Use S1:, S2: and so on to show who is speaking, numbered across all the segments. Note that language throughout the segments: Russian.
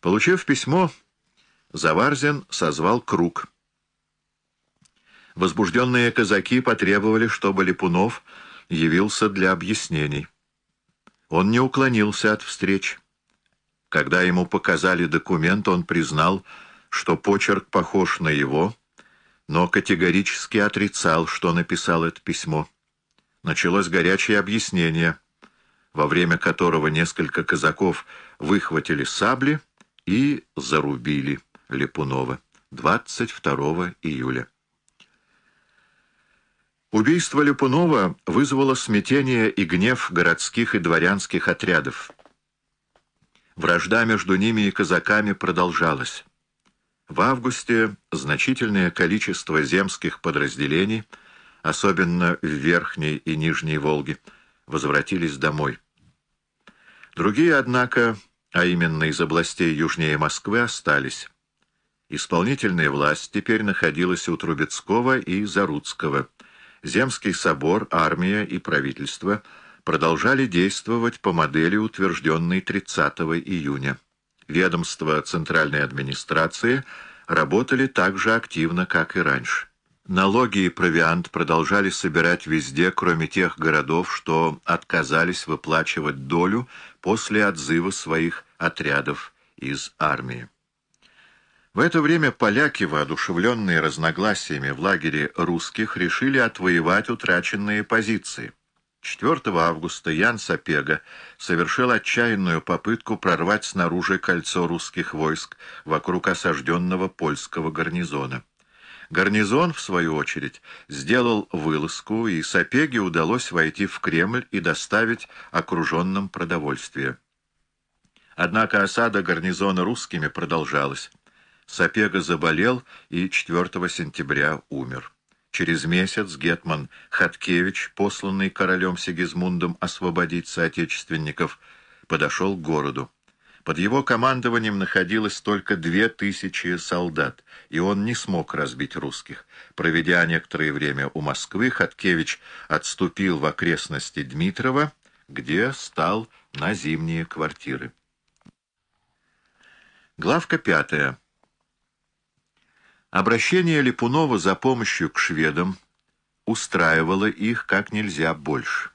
S1: Получив письмо, Заварзин созвал круг. Возбужденные казаки потребовали, чтобы Липунов явился для объяснений. Он не уклонился от встреч. Когда ему показали документ, он признал, что почерк похож на его, но категорически отрицал, что написал это письмо. Началось горячее объяснение, во время которого несколько казаков выхватили сабли и зарубили Липунова 22 июля. Убийство Липунова вызвало смятение и гнев городских и дворянских отрядов. Вражда между ними и казаками продолжалась. В августе значительное количество земских подразделений, особенно в Верхней и Нижней Волге, возвратились домой. Другие, однако, а именно из областей южнее Москвы, остались. Исполнительная власть теперь находилась у Трубецкого и Заруцкого. Земский собор, армия и правительство – продолжали действовать по модели, утвержденной 30 июня. Ведомства Центральной администрации работали так же активно, как и раньше. Налоги и провиант продолжали собирать везде, кроме тех городов, что отказались выплачивать долю после отзыва своих отрядов из армии. В это время поляки, воодушевленные разногласиями в лагере русских, решили отвоевать утраченные позиции. 4 августа Ян Сапега совершил отчаянную попытку прорвать снаружи кольцо русских войск вокруг осажденного польского гарнизона. Гарнизон, в свою очередь, сделал вылазку, и Сапеге удалось войти в Кремль и доставить окруженным продовольствие. Однако осада гарнизона русскими продолжалась. Сапега заболел и 4 сентября умер. Через месяц Гетман Хаткевич, посланный королем Сигизмундом освободить соотечественников, подошел к городу. Под его командованием находилось только две тысячи солдат, и он не смог разбить русских. Проведя некоторое время у Москвы, Хаткевич отступил в окрестности Дмитрова, где стал на зимние квартиры. Главка пятая. Обращение Липунова за помощью к шведам устраивало их как нельзя больше.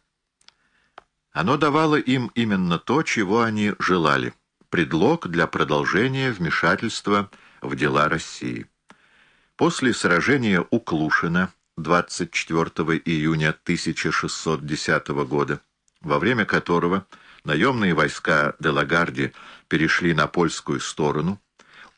S1: Оно давало им именно то, чего они желали — предлог для продолжения вмешательства в дела России. После сражения у Клушина 24 июня 1610 года, во время которого наемные войска Делагарди перешли на польскую сторону,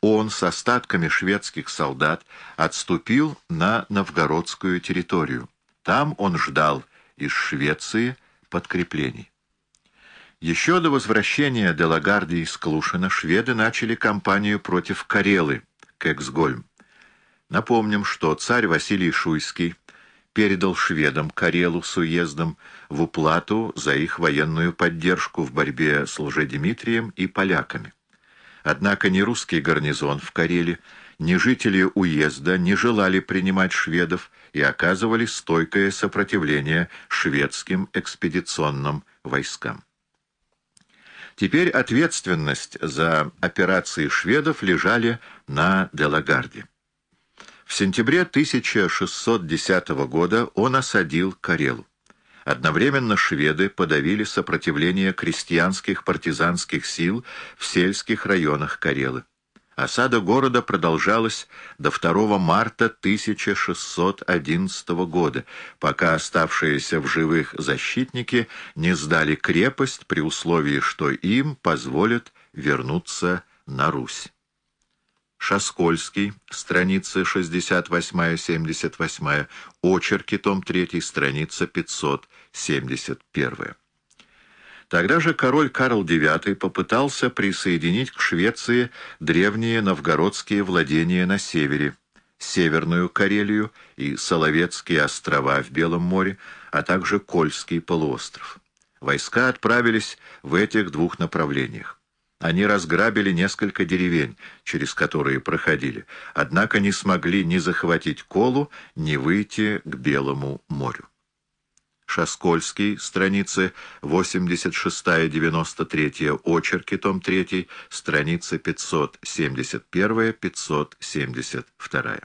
S1: он с остатками шведских солдат отступил на новгородскую территорию. Там он ждал из Швеции подкреплений. Еще до возвращения Делагарди из Клушина шведы начали кампанию против Карелы, Кексгольм. Напомним, что царь Василий Шуйский передал шведам Карелу с уездом в уплату за их военную поддержку в борьбе с Лжедимитрием и поляками. Однако ни русский гарнизон в Кареле, ни жители уезда не желали принимать шведов и оказывали стойкое сопротивление шведским экспедиционным войскам. Теперь ответственность за операции шведов лежали на Делагарде. В сентябре 1610 года он осадил Карелу. Одновременно шведы подавили сопротивление крестьянских партизанских сил в сельских районах Карелы. Осада города продолжалась до 2 марта 1611 года, пока оставшиеся в живых защитники не сдали крепость при условии, что им позволят вернуться на Русь. Шаскольский, страницы 68-78, очерки, том 3, страница 571. Тогда же король Карл IX попытался присоединить к Швеции древние новгородские владения на севере, Северную Карелию и Соловецкие острова в Белом море, а также Кольский полуостров. Войска отправились в этих двух направлениях. Они разграбили несколько деревень, через которые проходили, однако не смогли ни захватить Колу, ни выйти к Белому морю. Шаскольский, страницы 86-93, очерки, том 3, страницы 571-572.